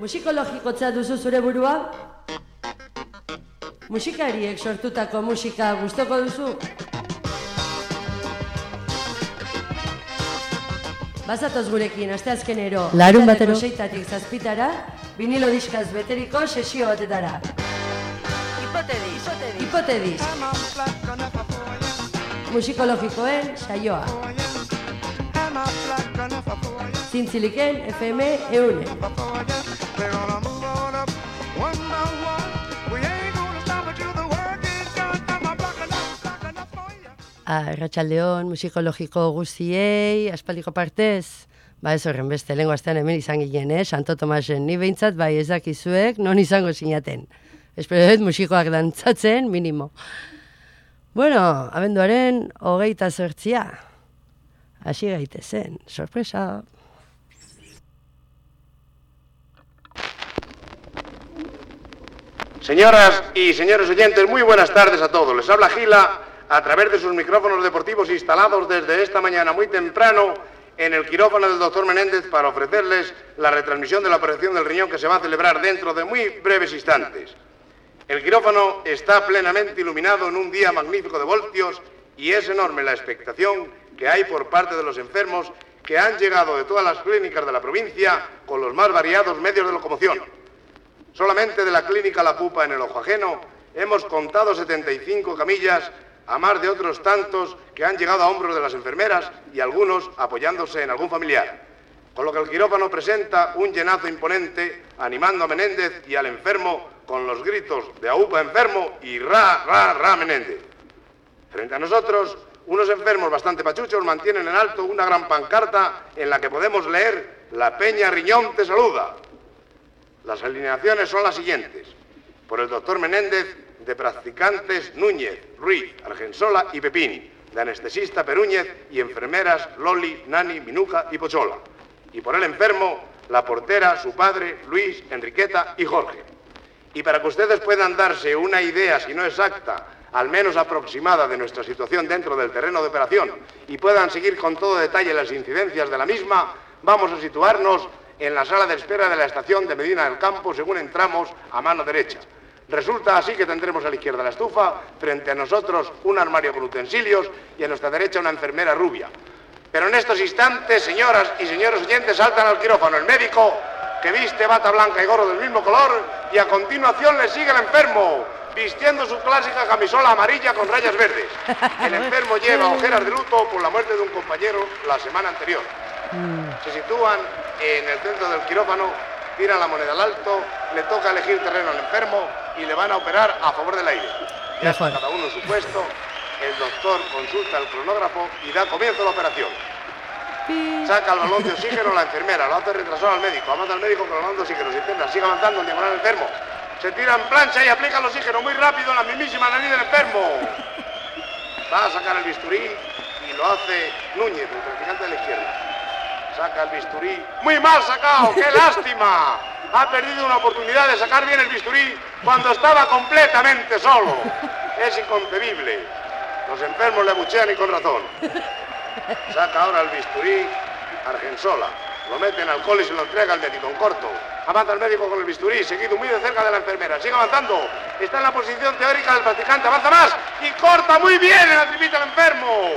Musikologikotza duzu zure burua? Musikariek sortutako musika gustoko duzu? Bazatoz gurekin, asteazkenero. Larun batero. Seitatik zazpitara, vinilo diskaz beteriko sesio batetara. Hipotedis. Hipotedis. Musikologikoen saioa. Zintziliken FM eune. Arratxaldeon, musikologiko guztiei, aspaldiko partez, ba ez horren beste, lengo astean hemen izan ginen, eh? Santo Tomasen, ni behintzat, bai ez dakizuek, non izango sinaten. Espero dut musikoak dantzatzen, minimo. Bueno, abenduaren hogeita zortzia. Hasi gaitezen, sorpresa. Señoras y señores oyentes, muy buenas tardes a todos. Les habla Gila a través de sus micrófonos deportivos instalados desde esta mañana muy temprano en el quirófano del doctor Menéndez para ofrecerles la retransmisión de la operación del riñón que se va a celebrar dentro de muy breves instantes. El quirófano está plenamente iluminado en un día magnífico de voltios y es enorme la expectación que hay por parte de los enfermos que han llegado de todas las clínicas de la provincia con los más variados medios de locomoción. Solamente de la clínica La Pupa en el Ojo Ajeno hemos contado 75 camillas a más de otros tantos que han llegado a hombros de las enfermeras y algunos apoyándose en algún familiar. Con lo que el quirófano presenta un llenazo imponente animando a Menéndez y al enfermo con los gritos de AUPA enfermo y ra, ra, ra Menéndez. Frente a nosotros, unos enfermos bastante pachuchos mantienen en alto una gran pancarta en la que podemos leer La Peña Riñón te saluda. Las alineaciones son las siguientes. Por el doctor Menéndez, de practicantes Núñez, Ruiz, Argensola y Pepini. De anestesista Perúñez y enfermeras Loli, Nani, Minuja y Pochola. Y por el enfermo, la portera, su padre, Luis, Enriqueta y Jorge. Y para que ustedes puedan darse una idea, si no exacta, al menos aproximada de nuestra situación dentro del terreno de operación y puedan seguir con todo detalle las incidencias de la misma, vamos a situarnos en la sala de espera de la estación de Medina del Campo según entramos a mano derecha. Resulta así que tendremos a la izquierda la estufa, frente a nosotros un armario con utensilios y a nuestra derecha una enfermera rubia. Pero en estos instantes, señoras y señores oyentes, saltan al quirófano el médico que viste bata blanca y gorro del mismo color y a continuación le sigue el enfermo vistiendo su clásica camisola amarilla con rayas verdes. El enfermo lleva ojeras de luto por la muerte de un compañero la semana anterior. Se sitúan en el centro del quirófano, tiran la moneda al alto, le toca elegir terreno al enfermo y le van a operar a favor del aire. Ya está cada uno en su puesto, el doctor consulta el cronógrafo y da comienzo a la operación. Saca el balón de oxígeno la enfermera, lo hace retrasar al médico, avanza al médico con el balón de oxígeno, se intenta, sigue avanzando en diagonal al enfermo. Se tira en plancha y aplica el oxígeno muy rápido en la mismísima nariz del enfermo. Va a sacar el bisturí y lo hace Núñez, el practicante de la izquierda. Saca el bisturí. Muy mal sacado, qué lástima. Ha perdido una oportunidad de sacar bien el bisturí cuando estaba completamente solo. Es inconcebible. Los enfermos le abuchean y con razón. Saca ahora el bisturí Argensola. Lo mete en alcohol y se lo entrega al médico en corto. Avanza el médico con el bisturí, seguido muy de cerca de la enfermera. Sigue avanzando. Está en la posición teórica del practicante. Avanza más y corta muy bien en la tripita del enfermo.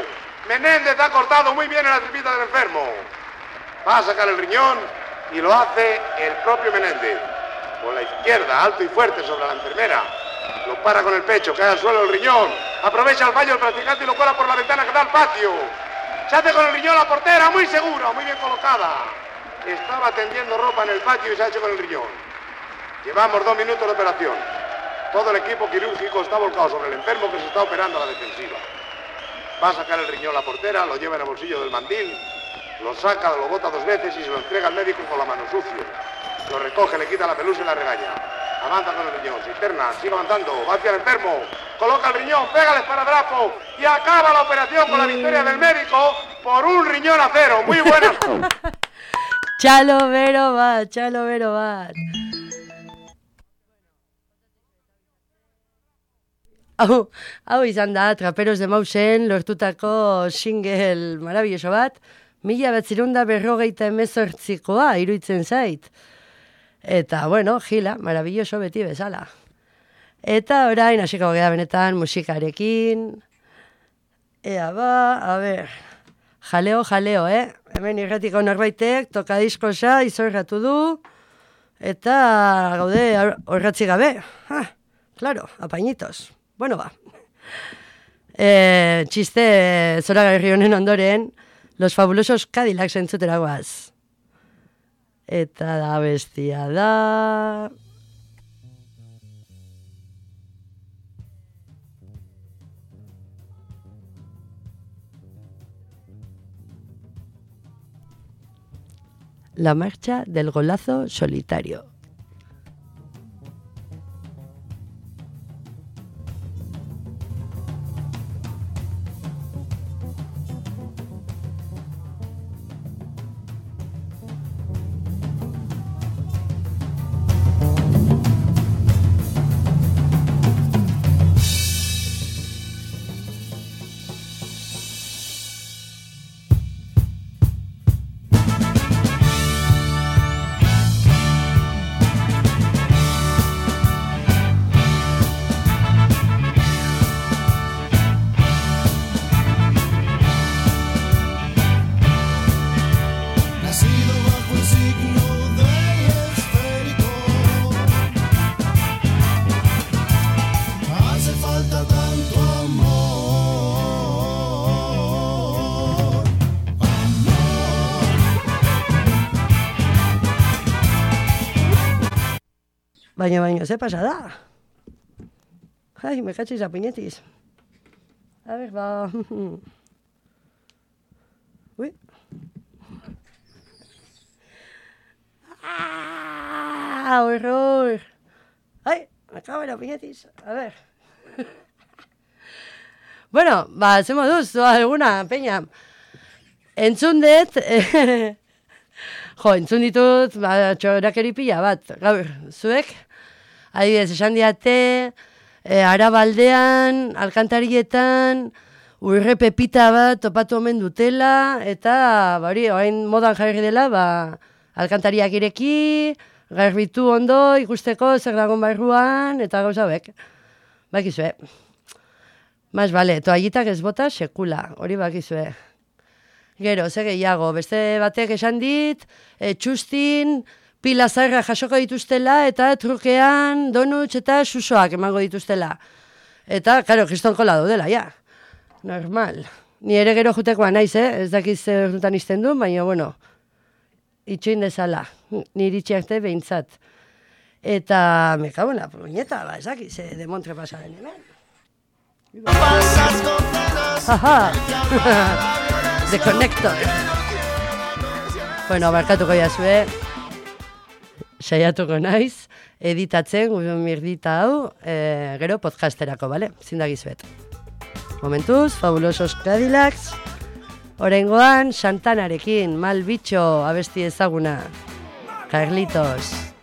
Menéndez ha cortado muy bien en la tripita del enfermo. Va a sacar el riñón y lo hace el propio Menéndez. Con la izquierda, alto y fuerte sobre la enfermera. Lo para con el pecho, cae al suelo el riñón. Aprovecha el fallo del practicante y lo cuela por la ventana que da al patio. Se hace con el riñón la portera, muy segura, muy bien colocada. Estaba tendiendo ropa en el patio y se ha hecho con el riñón. Llevamos dos minutos de operación. Todo el equipo quirúrgico está volcado sobre el enfermo que se está operando a la defensiva. Va a sacar el riñón la portera, lo lleva en el bolsillo del mandil, lo saca, lo bota dos veces y se lo entrega al médico con la mano sucia. Lo recoge, le quita la pelusa y la regaña. Avanza con el riñón, se interna, sigue avanzando, va hacia el enfermo, coloca el riñón, pega el esparadrapo y acaba la operación con la victoria del médico por un riñón a cero. Muy buenas. Txalo bero bat, txalo bero bat. Hau, hau izan da, traperos de mausen lortutako single marabilloso bat, mila batzirunda berrogeita emezortzikoa, iruditzen zait. Eta, bueno, gila, maravilloso beti bezala. Eta orain, hasiko gea benetan musikarekin. Ea ba, a ber, jaleo, jaleo, eh? Hemen irretiko norbaitek, toka diskosa, izorratu du. Eta gaude horratzi gabe. Ha, claro, apainitos. Bueno, ba. E, txiste, zora honen ondoren, los fabulosos Cadillacs entzutera guaz. Eta da... La marcha del golazo solitario. Baina, baina, ze pasada? Ai, me cachis a puñetis. A ver, ba... Ui. ¡Ah! ¡Horror! Cago en la puñetis. A ver. bueno, ba, ze moduz, doa alguna, peña. Entzun dut, eh, jo, entzun ditut, ba, txorakeri pila bat, gaur, zuek, adibidez, esan diate, e, arabaldean, alkantarietan, urre pepita bat topatu omen dutela, eta, bari, orain modan jarri dela, ba, alkantariak ireki, garbitu ondo, ikusteko zer dagon barruan, eta gauza hauek. Bakizue. Mas bale, toallitak ez bota sekula, hori bakizue. Gero, ze gehiago, beste batek esan dit, e, txustin, pila zarra jasoko dituztela, eta trukean donuts eta susoak emango dituztela. Eta, karo, kriston kola daudela, ja. Normal. Ni ere gero jutekoa naiz, eh? Ez dakiz zer ordutan izten du, baina, bueno, itxoin dezala, niri arte behintzat. Eta, me cago en la puñeta, ba, ez dakiz, eh, de Montre pasaren condenas Aha! The Connector. Bueno, barkatuko jazue, saiatuko naiz, editatzen, mirdita hau, e, gero podcasterako, bale? Zindagizuet. Momentuz, fabulosos Cadillacs, Orengoan, Santanarekin, mal bitxo abesti ezaguna. Carlitos.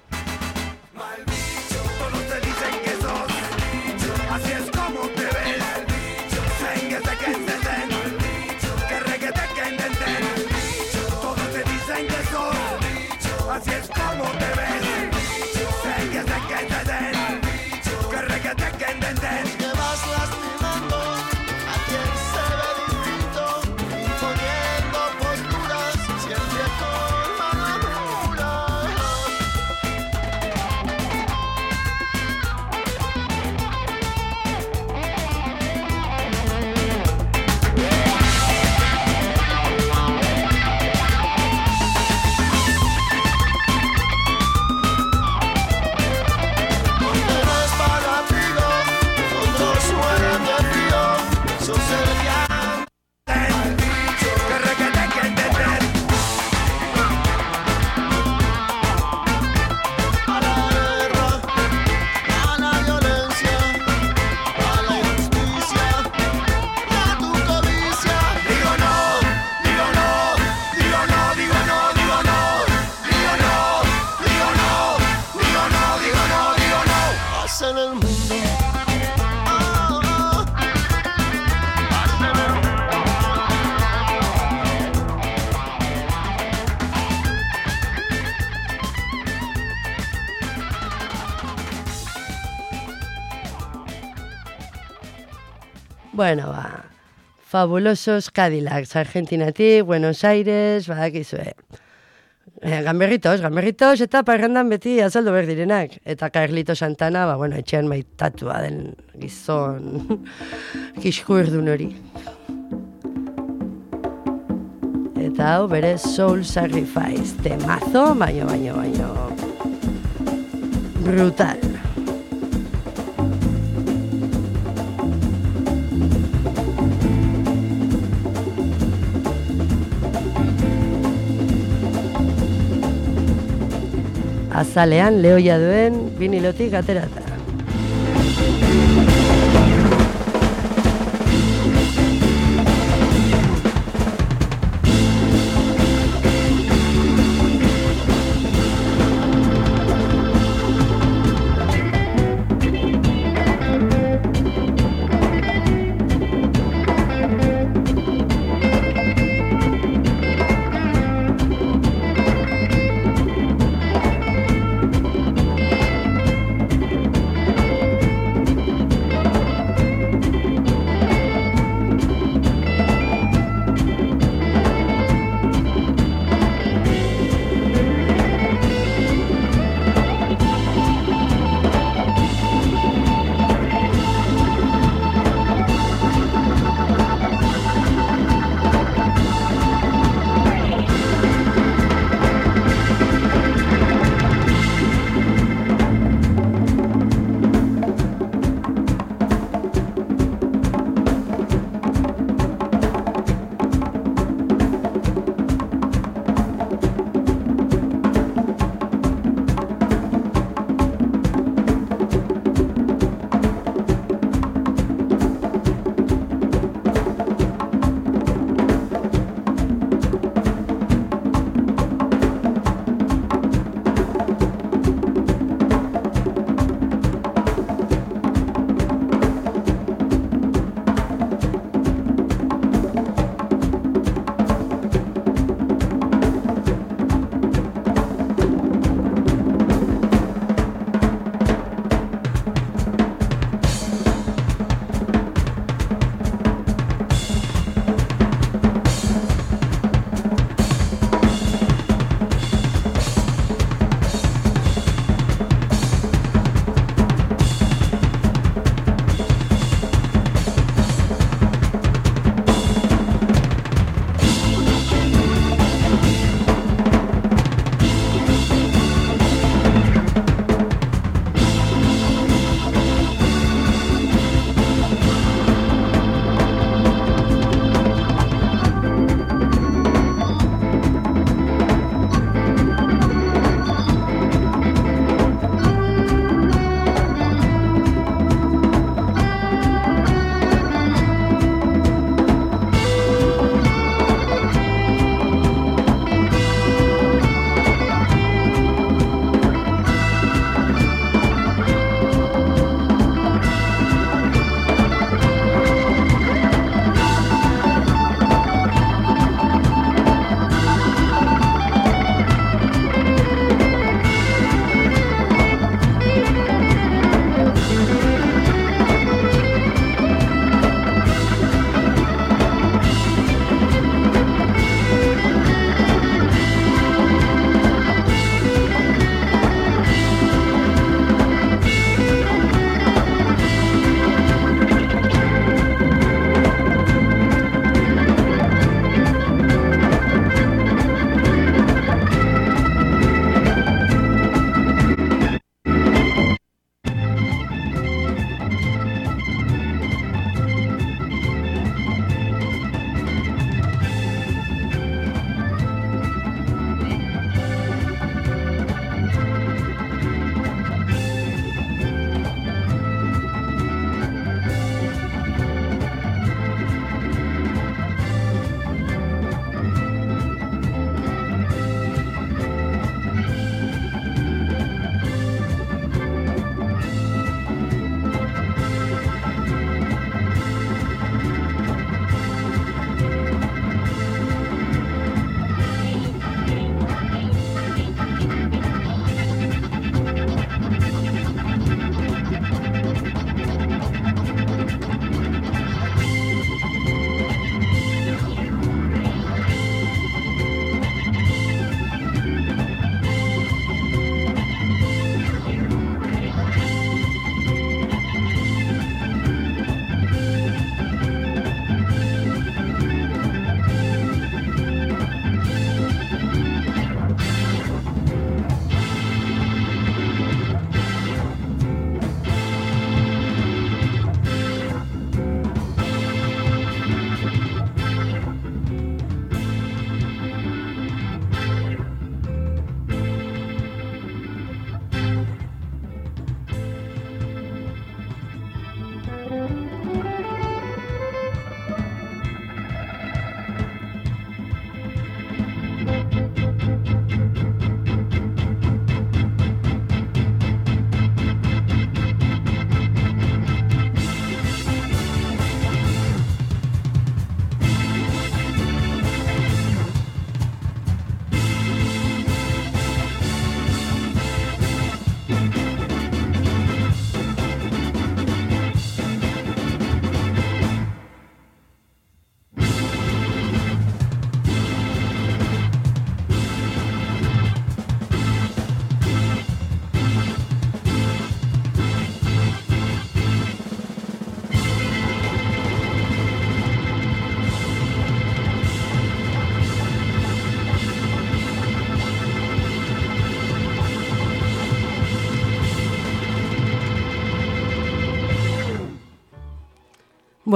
Bueno, ba, fabulosos Cadillacs, Argentinatik, Buenos Aires, badakizue. Eh, ganberritos, ganberritos, eta parrandan beti azaldu behar direnak. Eta Carlito Santana, ba, bueno, etxean maitatua den gizon kiskurdun hori. Eta hau bere Soul Sacrifice, temazo, baino, baino, baino, brutal. Azalean lehoia duen vinilotik aterata.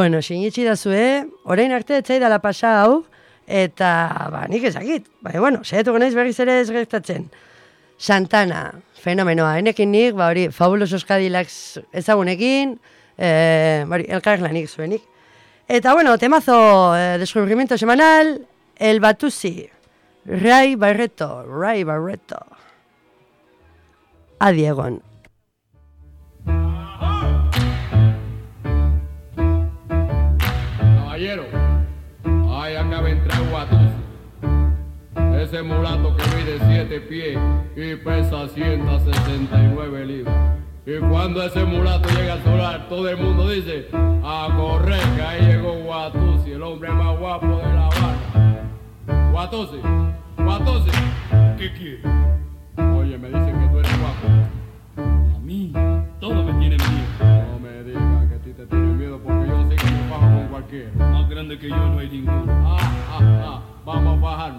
Bueno, sinitsi da zue, orain arte etzaidala pasa hau, eta, ba, nik ezakit. Ba, bueno, saiatuko naiz berriz ere ez gertatzen. Santana, fenomenoa, enekin nik, ba, hori, fabulosos Cadillacs ezagunekin, eh, hori, elkarlanik zuenik. Eta, bueno, temazo, eh, descubrimiento semanal, el Batusi, Ray Barreto, Ray Barreto. Adiegon. Ese mulato que mide 7 pies y pesa 169 libras. Y cuando ese mulato llega al solar, todo el mundo dice, a correr, que ahí llegó Guatusi, el hombre más guapo de La Habana. Guatusi, Guatusi, ¿Qué quiere? oye, me dicen que tú eres guapo. A mí, todo me tiene miedo. No me digas que a ti te tiene miedo porque yo sé que yo bajo con cualquiera. Más grande que yo no hay ninguno. Ah, ah, ah, baba vahan,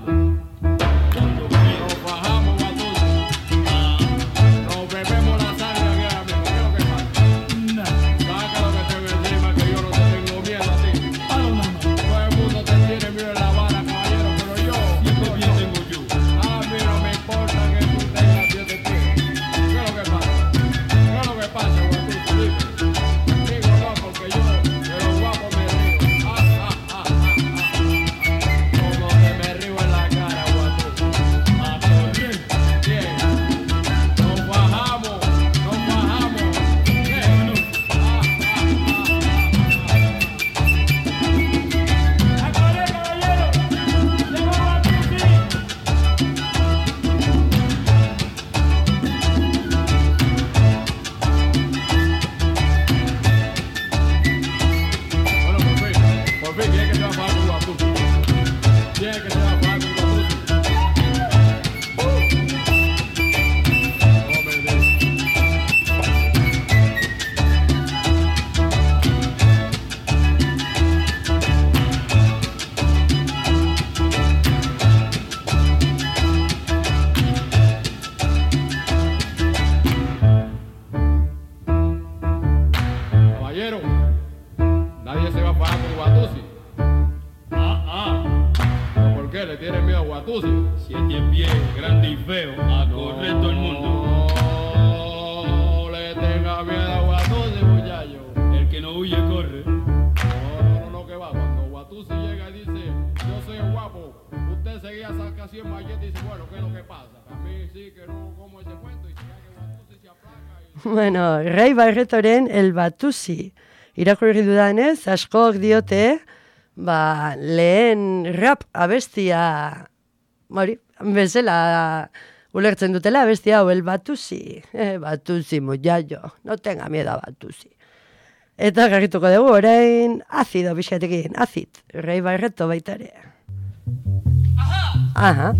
Ray Barretoren El Batusi. Irakurri dudanez, askok diote, ba, lehen rap abestia, hori, bezala ulertzen dutela abestia hau, El Batusi. Eh, Batusi, mujaio, no tenga miedo a Batusi. Eta garrituko dugu, orain, azido pixatekin, azit, Ray Barreto baita ere. Aha.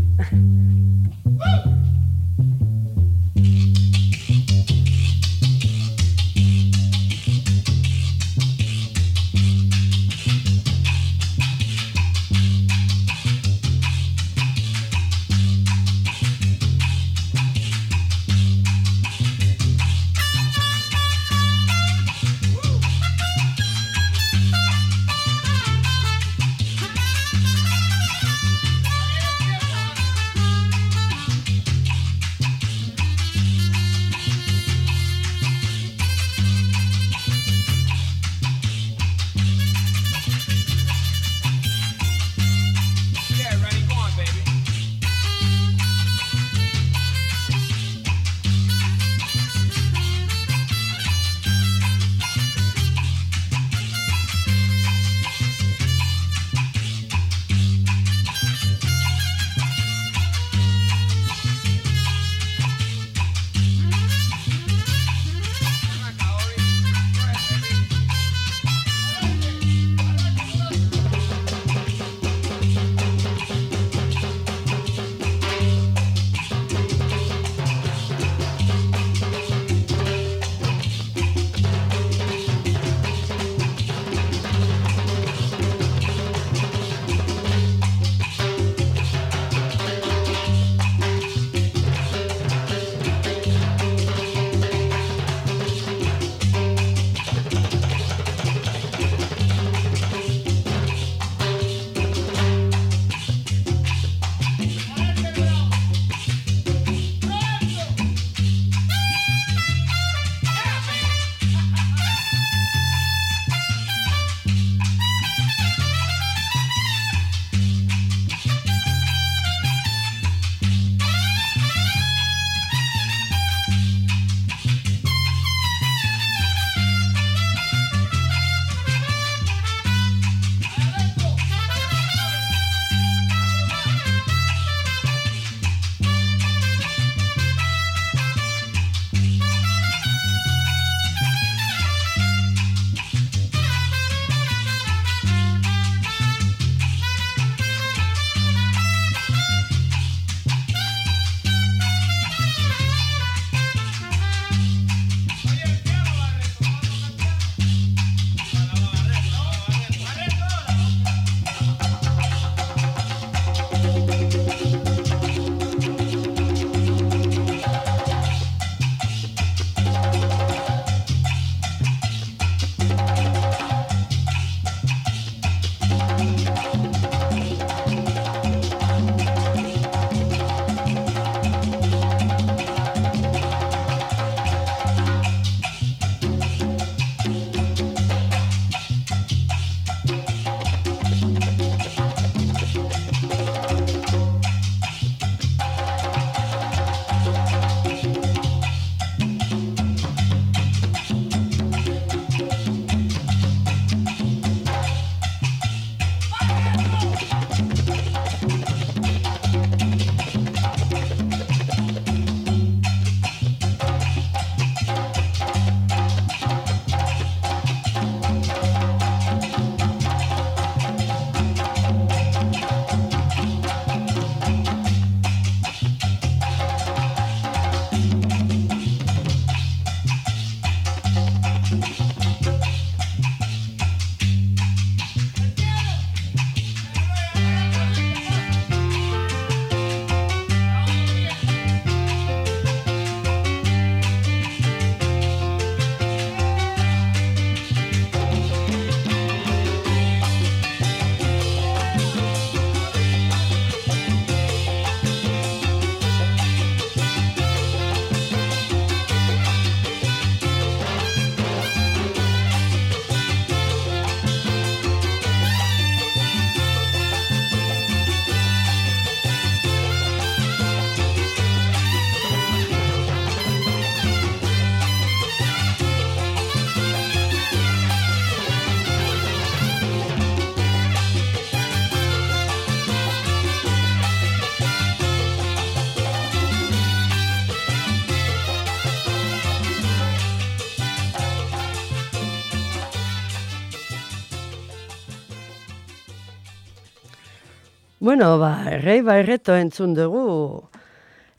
Bueno, ba, errei barreto entzun dugu.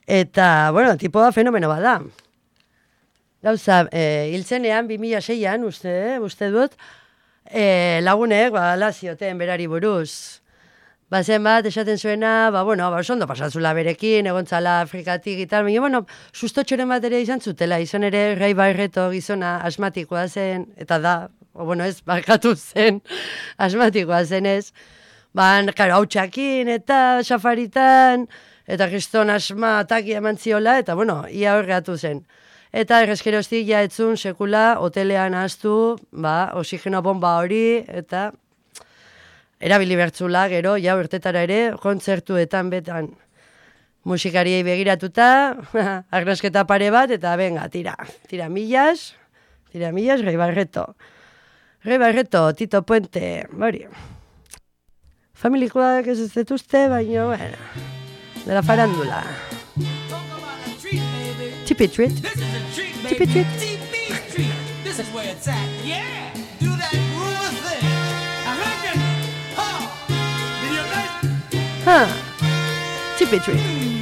Eta, bueno, tipoa fenomeno bada. Gauza, e, hiltzenean, 2006an, uste, eh, uste dut, e, lagunek, ba, ala zioten berari buruz. Ba, zen bat, esaten zuena, ba, bueno, ba, oso ondo pasatzula berekin, egontzala Afrikatik eta, baina, bueno, sustotxoren bat ere izan zutela, izan ere, rei barreto gizona asmatikoa zen, eta da, o, bueno, ez, barkatu zen, asmatikoa zen ez, Ban, karo, hau txakin eta safaritan, eta kriston asma ataki eman ziola, eta bueno, ia horreatu zen. Eta errezkeroztik ja etzun sekula hotelean ahaztu, ba, oxigeno bomba hori, eta erabili bertzula, gero, ja urtetara ere, kontzertuetan betan musikariei begiratuta, arnasketa pare bat, eta venga, tira, tira millas, tira millas, Rei Barreto. Rei Barreto, Tito Puente, hori. Familikoak ez ez dituzte, baina, bueno, de la farándula. Chippy treat. This is a treat, baby. Chippy treat. TB treat. This is where it's at. Yeah. Do that groove thing. I reckon. Huh. Did you like? Huh. Chippy treat.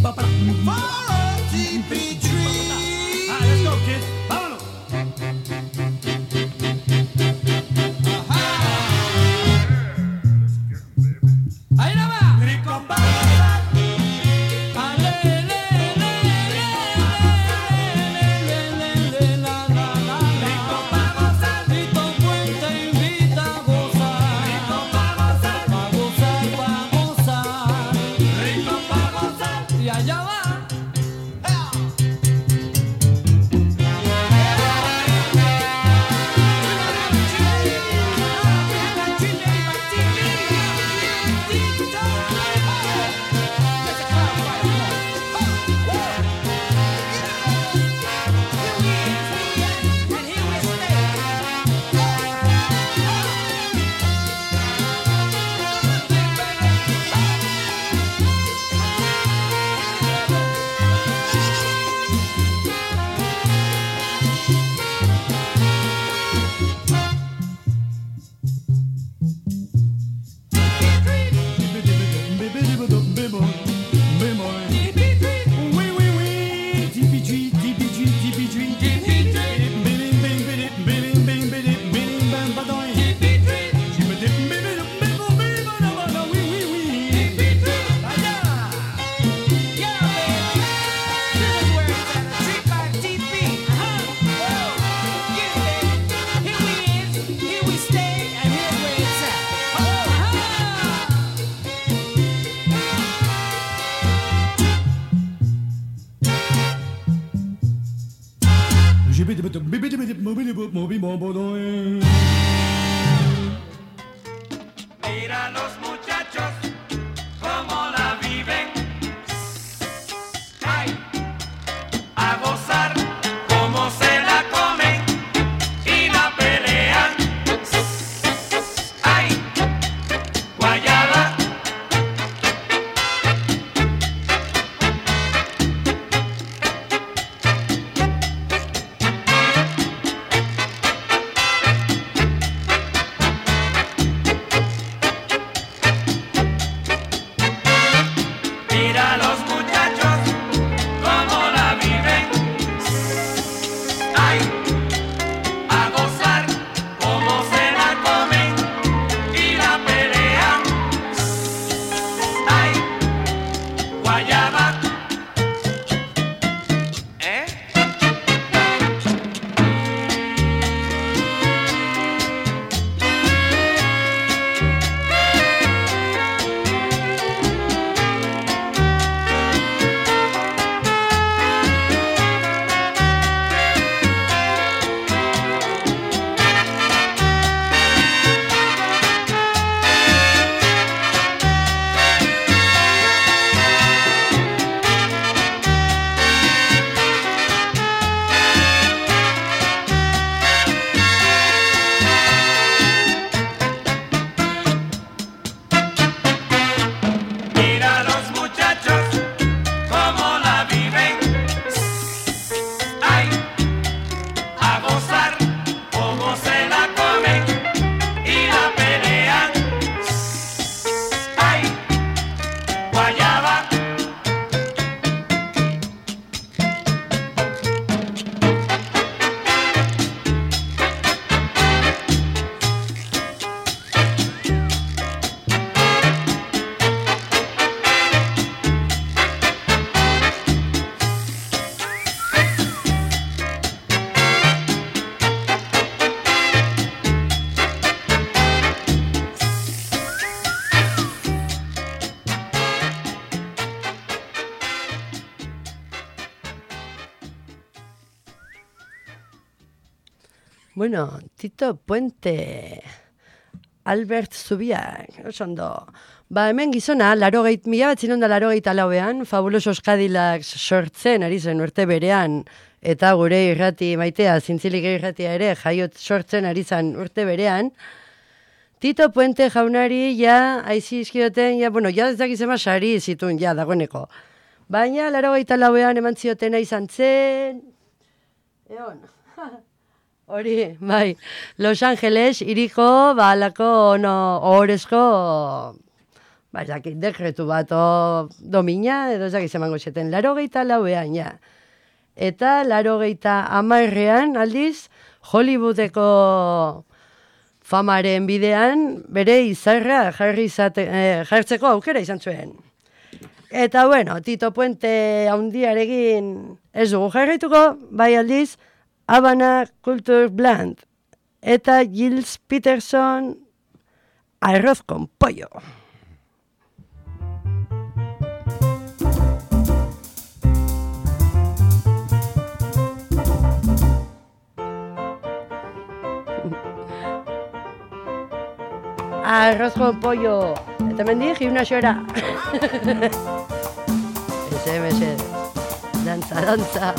Bop, bop, bop. Bueno, Tito Puente, Albert Zubiak, oso ondo. Ba, hemen gizona, laro geit, mila bat zinunda laro geit alauean, fabulosos Cadillacs sortzen, ari zen urte berean, eta gure irrati maitea, zintzilik irratia ere, jaiot sortzen ari zen urte berean, Tito Puente jaunari ja aizi izkioten, ja, bueno, ja ez dakizema sari zitun, ja, dagoeneko. Baina, laro gaita lauean eman ziotena izan zen, egon, hori, bai, Los Angeles, iriko, ba, alako, no, ohorezko, ba, ez dakit, dekretu bat, o, domina, edo ez dakit emango zeten, laro gaita lauean, ja. Eta laro gaita amarrean, aldiz, Hollywoodeko famaren bidean bere izarra jarri izate, eh, jartzeko aukera izan zuen. Eta bueno, Tito Puente haundiarekin ez dugu jarraituko, bai aldiz, Habana Culture Bland. Eta Gilles Peterson, arroz con pollo. Arroz con pollo. Eta mendik, una xora. Ese, ese. Danza,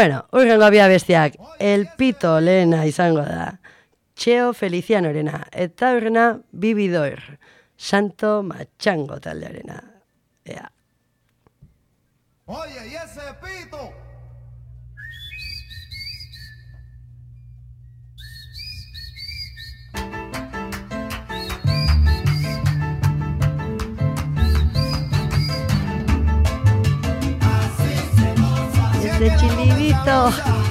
Bueno, urrengo abia bestiak, El Pito lehena izango da. Txeo Felicianorena, eta urrena Bibidor, Santo Matxango taldearena. Ea. Oye, y ese pito. De chilidito.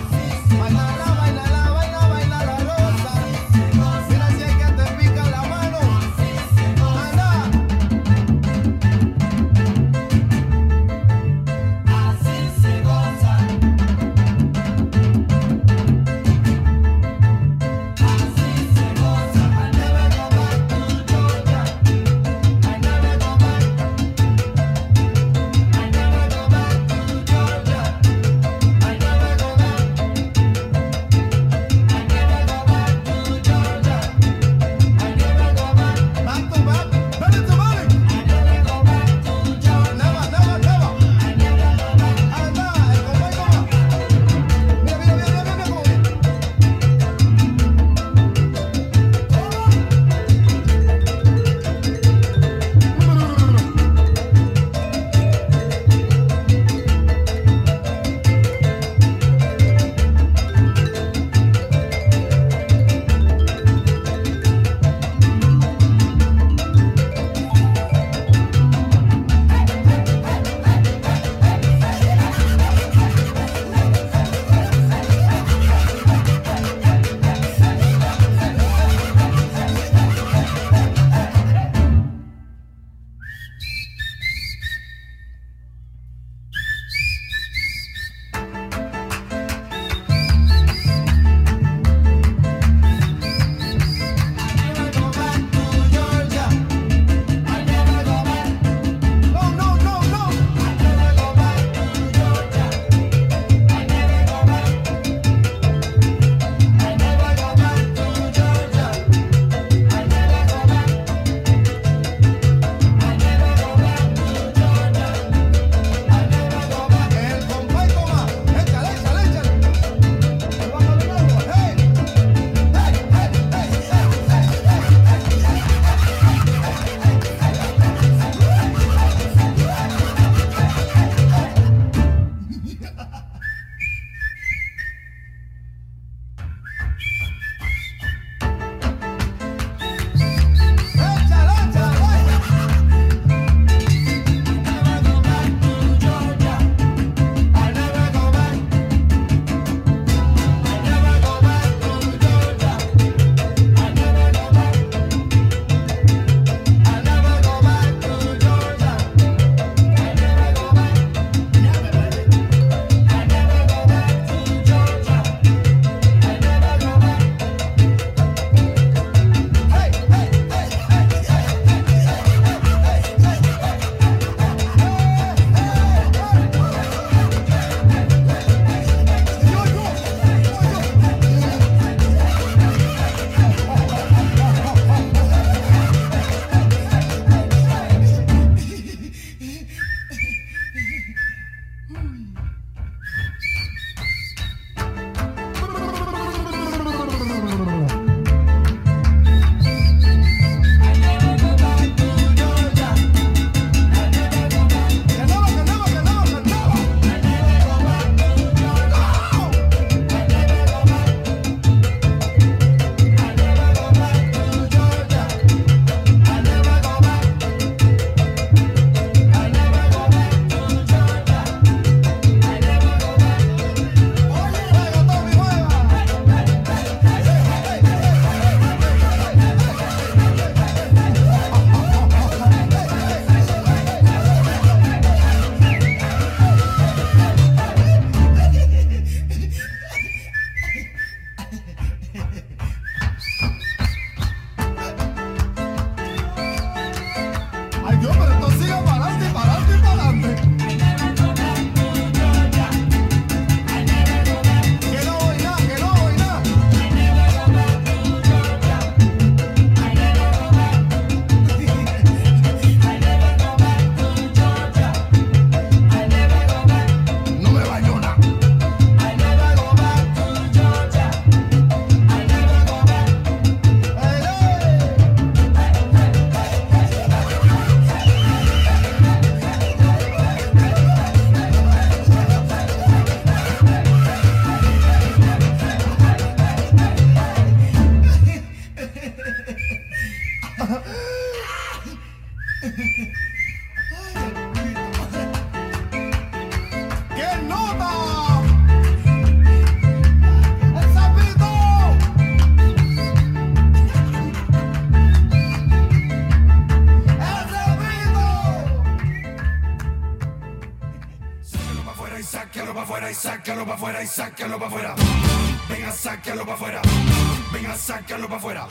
sácalo para afuera. Venga, sácalo para afuera. Venga, sácalo para afuera.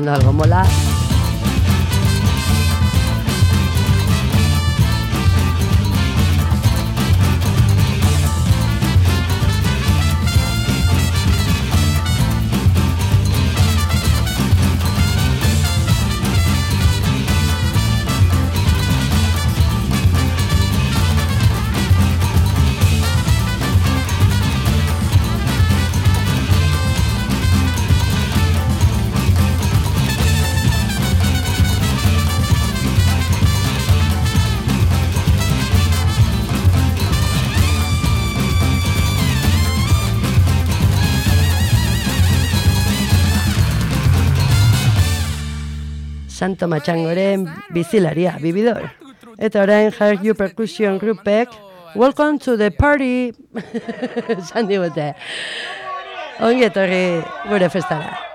cuando algo mola. Santo Matxangoren bizilaria, bibidor. Eta orain Harju Percussion Groupek, Welcome to the party! Zan digute. Ongi etorri gure festara.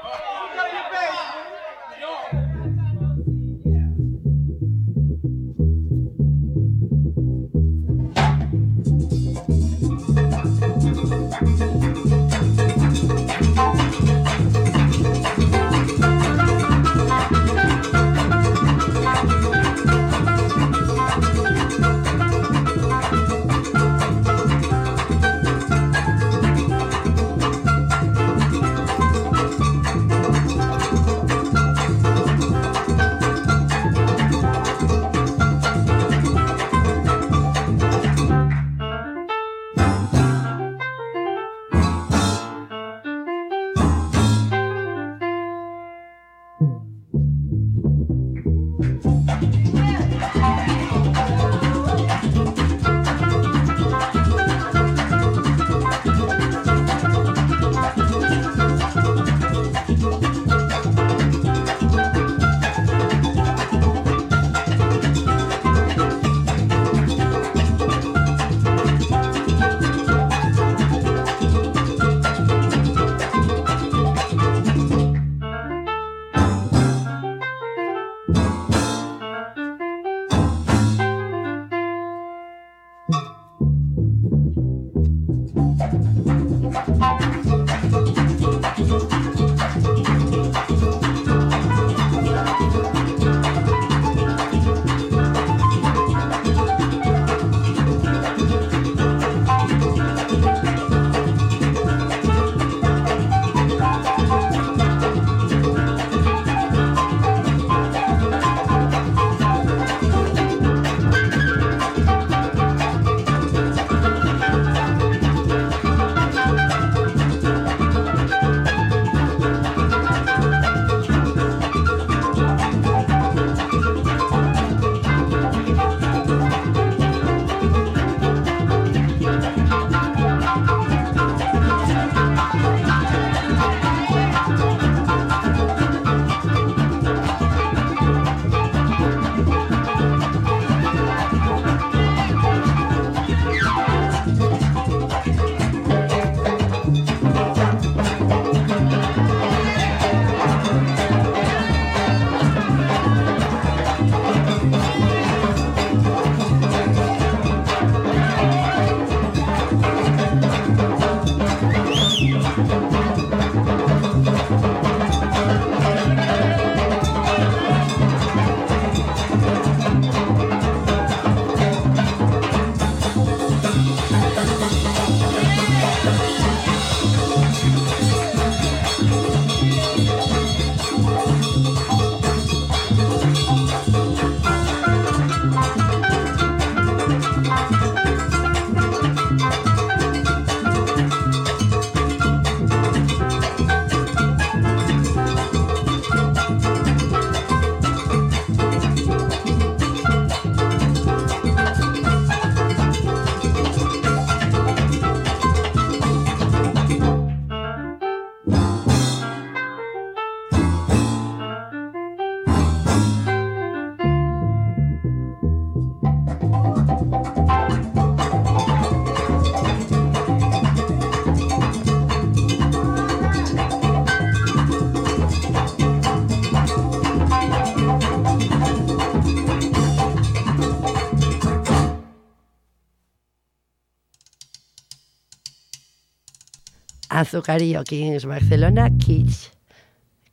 azukariokin Barcelona kitz.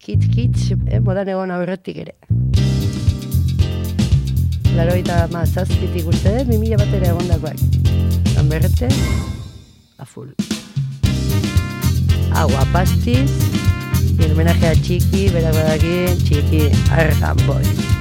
Kitz, kitz, eh, modan egon aurretik ere. Laro eta mazazpitik uste, mi mila batera egon dagoak. Zanberrete, aful. Agua pastiz, homenaje a Txiki, berak badakien, Txiki, argan boiz.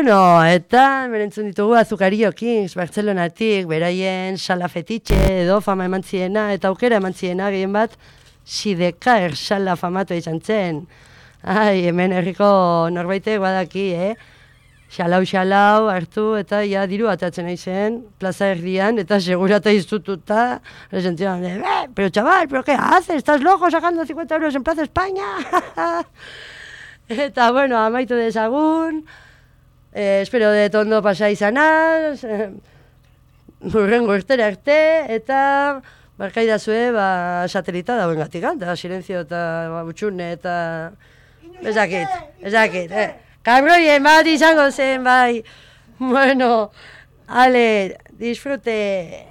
Bueno, eta berentzun ditugu Azukario Kings, Bartzelonatik, beraien sala fetitxe edo fama eman eta aukera eman ziena, gehien bat, Sidekar sala famatu izan zen. Ai, hemen herriko norbaitek badaki, eh? Xalau, xalau, hartu, eta ja diru atatzen nahi zen, plaza erdian, eta segurata iztututa, esan zion, eh, pero chaval, pero ¿qué haces? ¿Estás loco sacando 50 euros en Plaza España? eta, bueno, amaitu dezagun, eh, espero de tondo pasa izanaz, eh, urrengo urtera arte, eta barkaidazue, ba, satelita dauen gatik, eta silenzio eta ba, utxune eta... Ez dakit, ez dakit, eh. Kabroien bat izango zen, bai. Bueno, ale, disfrute.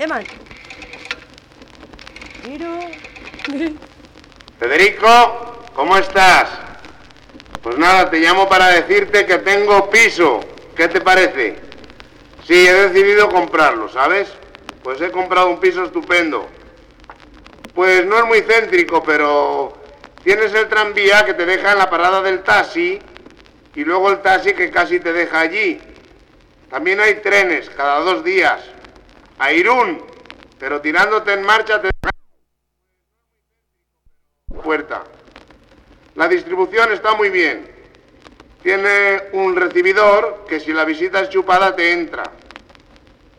Eman. Miro. Federico, ¿cómo estás? Pues nada, te llamo para decirte que tengo piso. ¿Qué te parece? Sí, he decidido comprarlo, ¿sabes? Pues he comprado un piso estupendo. Pues no es muy céntrico, pero tienes el tranvía que te deja en la parada del taxi y luego el taxi que casi te deja allí. También hay trenes cada dos días. A Irún, pero tirándote en marcha te puerta. La distribución está muy bien. Tiene un recibidor que si la visita es chupada te entra.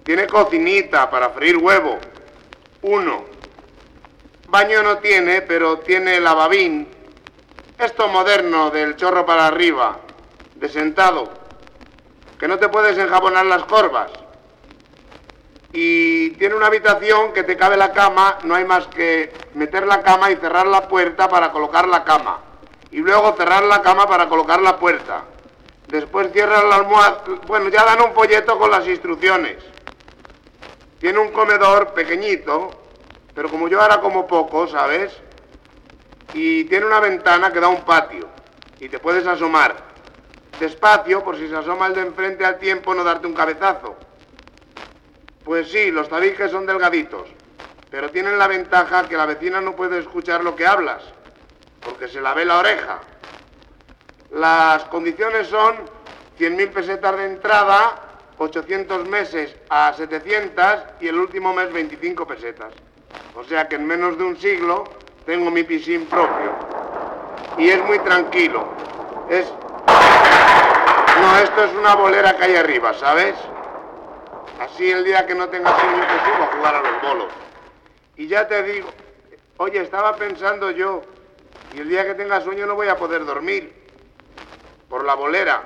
Tiene cocinita para freír huevo. Uno. Baño no tiene, pero tiene lavabín. Esto moderno del chorro para arriba, de sentado. Que no te puedes enjabonar las corvas. Y tiene una habitación que te cabe la cama, no hay más que meter la cama y cerrar la puerta para colocar la cama. Y luego cerrar la cama para colocar la puerta. Después cierras la almohada. Bueno, ya dan un folleto con las instrucciones. Tiene un comedor pequeñito, pero como yo ahora como poco, ¿sabes? Y tiene una ventana que da a un patio. Y te puedes asomar. Despacio, por si se asoma el de enfrente al tiempo, no darte un cabezazo. Pues sí, los tabiques son delgaditos, pero tienen la ventaja que la vecina no puede escuchar lo que hablas, porque se la ve la oreja. Las condiciones son 100.000 pesetas de entrada, 800 meses a 700 y el último mes 25 pesetas. O sea que en menos de un siglo tengo mi piscín propio. Y es muy tranquilo. Es... No, esto es una bolera que hay arriba, ¿sabes? Así el día que no tenga sueño te subo a jugar a los bolos. Y ya te digo, oye, estaba pensando yo, y el día que tenga sueño no voy a poder dormir. Por la bolera.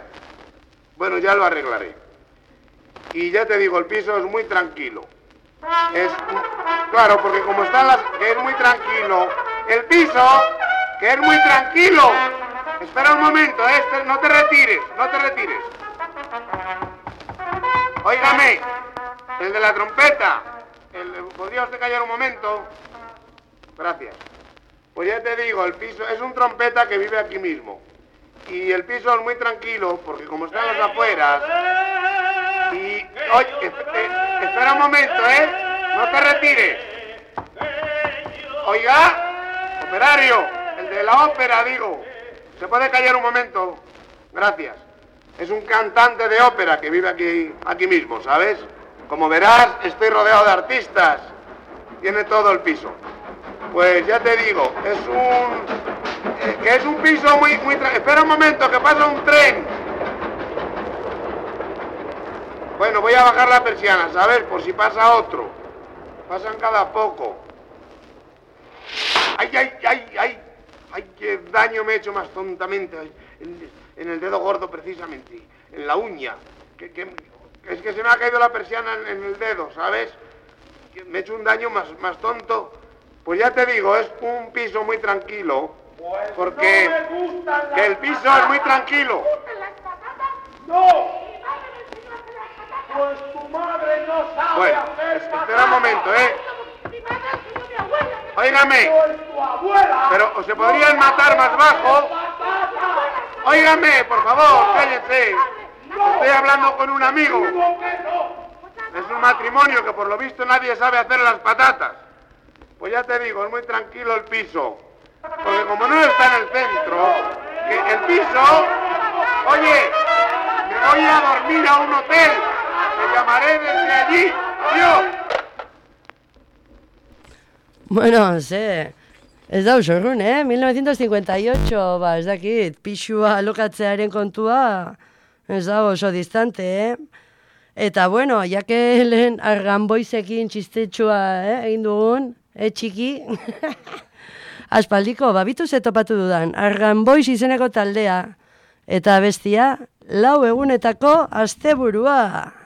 Bueno, ya lo arreglaré. Y ya te digo, el piso es muy tranquilo. Es, claro, porque como están las... que es muy tranquilo. El piso, que es muy tranquilo. Espera un momento, este- no te retires, no te retires. Óigame, el de la trompeta. El, ¿Podría usted callar un momento? Gracias. Pues ya te digo, el piso es un trompeta que vive aquí mismo. Y el piso es muy tranquilo, porque como están las afueras... Y... Oye, esp- eh, espera un momento, ¿eh? No te retires. Oiga, operario, el de la ópera, digo. ¿Se puede callar un momento? Gracias. Es un cantante de ópera que vive aquí, aquí mismo, ¿sabes? Como verás, estoy rodeado de artistas. Tiene todo el piso. Pues ya te digo, es un... eh, que es un piso muy... muy Espera un momento, que pasa un tren. Bueno, voy a bajar la persiana, ¿sabes? Por si pasa otro. Pasan cada poco. ¡Ay, ay, ay, ay! ¡Ay, qué daño me he hecho más tontamente! En, el dedo gordo, precisamente. En la uña. Que, que- es que se me ha caído la persiana en, en el dedo, ¿sabes? Me he hecho un daño más, más tonto. Pues ya te digo, es un piso muy tranquilo. Porque que el piso es muy tranquilo. Pues tu madre no sabe Bueno, hacer es- espera un momento, ¿eh? Óigame, pero ¿o se podrían matar más bajo? Óigame, por favor, cállense. No Estoy hablando con un amigo. Es un matrimonio que por lo visto nadie sabe hacer las patatas. Pues ya te digo, es muy tranquilo el piso. Porque como no está en el centro, el piso... Oye, me voy a dormir a un hotel. Te llamaré desde allí. Adiós. Bueno, ze, ez da usorrun, eh? 1958, ba, ez dakit, pixua alokatzearen kontua, ez da oso distante, eh? Eta, bueno, jake lehen arganboizekin txistetxua, eh? egin dugun, eh, txiki? Aspaldiko, babitu ze topatu dudan, arganboiz izeneko taldea, eta bestia, lau egunetako asteburua.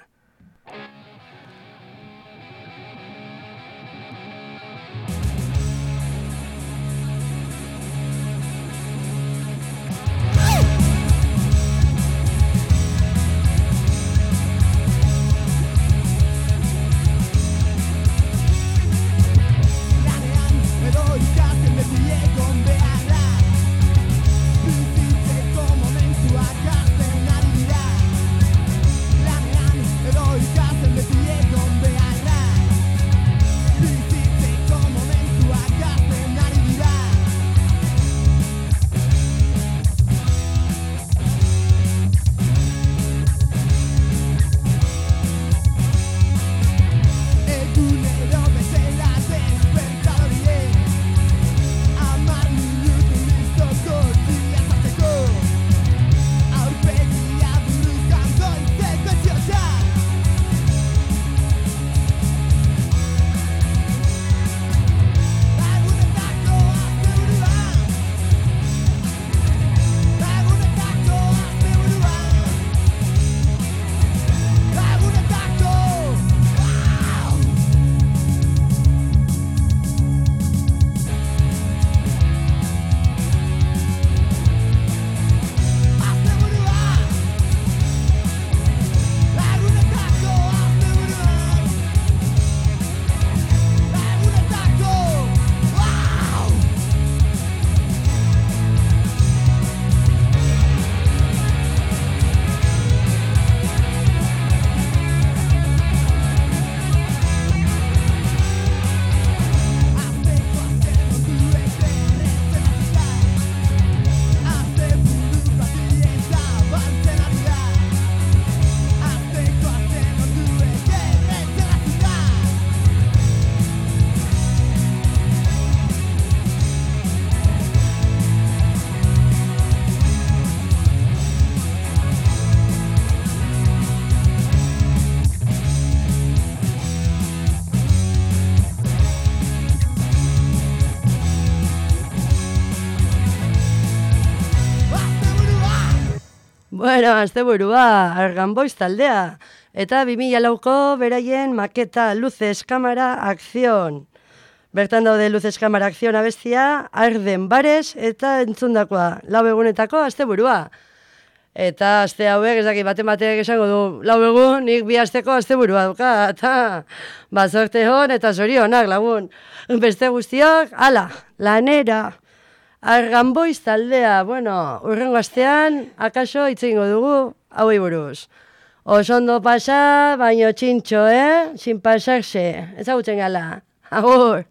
Bueno, asteburua, arganboiz taldea. Eta 2000 lauko beraien maketa Luces Kamara Akzion. Bertan daude Luces Kamara Akzion abestia, arden bares eta entzundakoa, lau egunetako asteburua. Eta aste hauek, ez dakit baten batek esango du, lau egun, nik bi asteko asteburua dauka, eta bazorte hon eta zorionak lagun. Beste guztiak, ala, lanera. Arganboiz taldea, bueno, urrengo astean, akaso itzingo dugu, hauei buruz. Oso ondo pasa, baino txintxo, eh? Sin pasarse, ezagutzen gala. Agur!